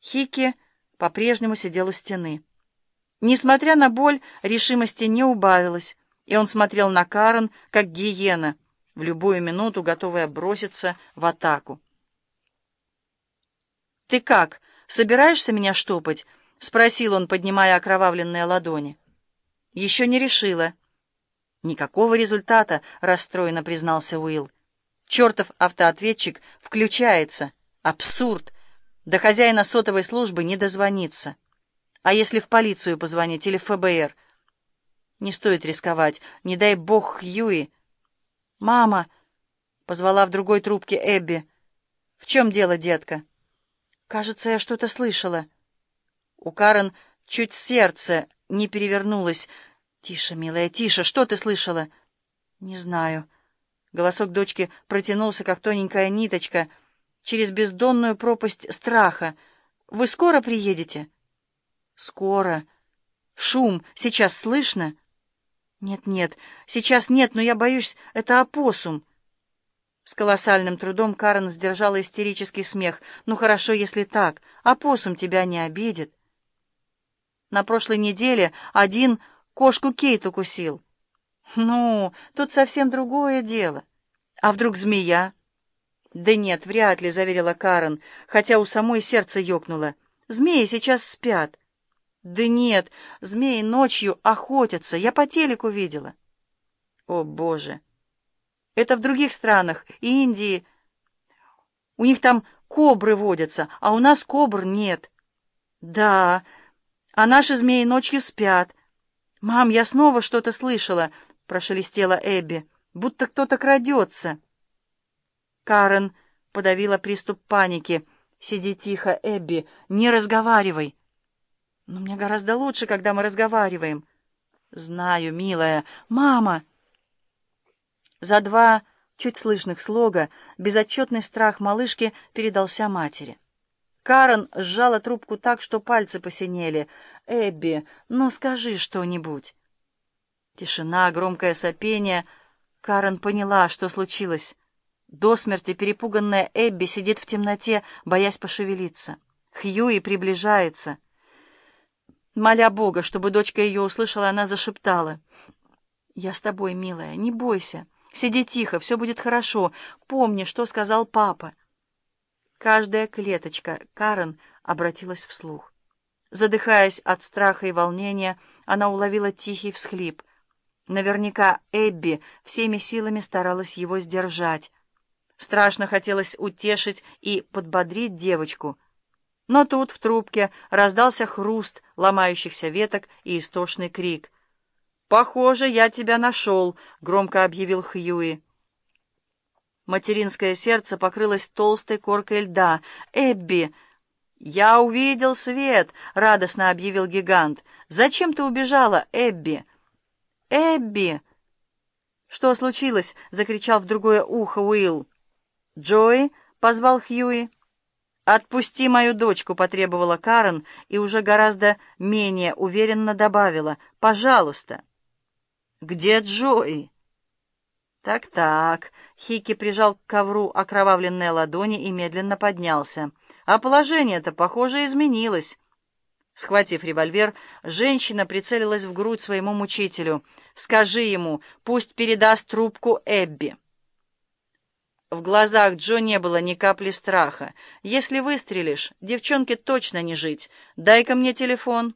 Хики по-прежнему сидел у стены. Несмотря на боль, решимости не убавилось, и он смотрел на Карен, как гиена, в любую минуту готовая броситься в атаку. «Ты как, собираешься меня штопать?» — спросил он, поднимая окровавленные ладони. «Еще не решила». «Никакого результата», — расстроенно признался Уилл. «Чертов автоответчик включается. Абсурд! До хозяина сотовой службы не дозвониться. А если в полицию позвонить или в ФБР? Не стоит рисковать. Не дай бог Хьюи. «Мама!» — позвала в другой трубке Эбби. «В чем дело, детка?» «Кажется, я что-то слышала». У Карен чуть сердце не перевернулось. «Тише, милая, тише! Что ты слышала?» «Не знаю». Голосок дочки протянулся, как тоненькая ниточка, через бездонную пропасть страха. «Вы скоро приедете?» «Скоро. Шум сейчас слышно?» «Нет-нет, сейчас нет, но я боюсь, это опоссум». С колоссальным трудом Карен сдержала истерический смех. «Ну хорошо, если так. Опоссум тебя не обидит». На прошлой неделе один кошку Кейт укусил. «Ну, тут совсем другое дело. А вдруг змея?» «Да нет, вряд ли», — заверила Карен, хотя у самой сердце ёкнуло. «Змеи сейчас спят». «Да нет, змеи ночью охотятся, я по телеку видела». «О, Боже! Это в других странах, Индии. У них там кобры водятся, а у нас кобр нет». «Да, а наши змеи ночью спят». «Мам, я снова что-то слышала», — прошелестела Эбби, — «будто кто-то крадется». Карен подавила приступ паники. «Сиди тихо, Эбби, не разговаривай». Но мне гораздо лучше, когда мы разговариваем. Знаю, милая. Мама! За два чуть слышных слога безотчетный страх малышки передался матери. Карен сжала трубку так, что пальцы посинели. «Эбби, ну скажи что-нибудь». Тишина, громкое сопение. Карен поняла, что случилось. До смерти перепуганная Эбби сидит в темноте, боясь пошевелиться. Хьюи приближается — Моля Бога, чтобы дочка ее услышала, она зашептала. «Я с тобой, милая, не бойся. Сиди тихо, все будет хорошо. Помни, что сказал папа». Каждая клеточка Карен обратилась вслух. Задыхаясь от страха и волнения, она уловила тихий всхлип. Наверняка Эбби всеми силами старалась его сдержать. Страшно хотелось утешить и подбодрить девочку — но тут в трубке раздался хруст ломающихся веток и истошный крик. «Похоже, я тебя нашел», — громко объявил Хьюи. Материнское сердце покрылось толстой коркой льда. «Эбби!» «Я увидел свет!» — радостно объявил гигант. «Зачем ты убежала, Эбби?» «Эбби!» «Что случилось?» — закричал в другое ухо Уилл. «Джои?» — позвал Хьюи. «Отпусти мою дочку», — потребовала Карен и уже гораздо менее уверенно добавила. «Пожалуйста». «Где Джои?» «Так-так», — Хики прижал к ковру окровавленные ладони и медленно поднялся. «А положение-то, похоже, изменилось». Схватив револьвер, женщина прицелилась в грудь своему мучителю. «Скажи ему, пусть передаст трубку Эбби». В глазах Джо не было ни капли страха. «Если выстрелишь, девчонке точно не жить. Дай-ка мне телефон».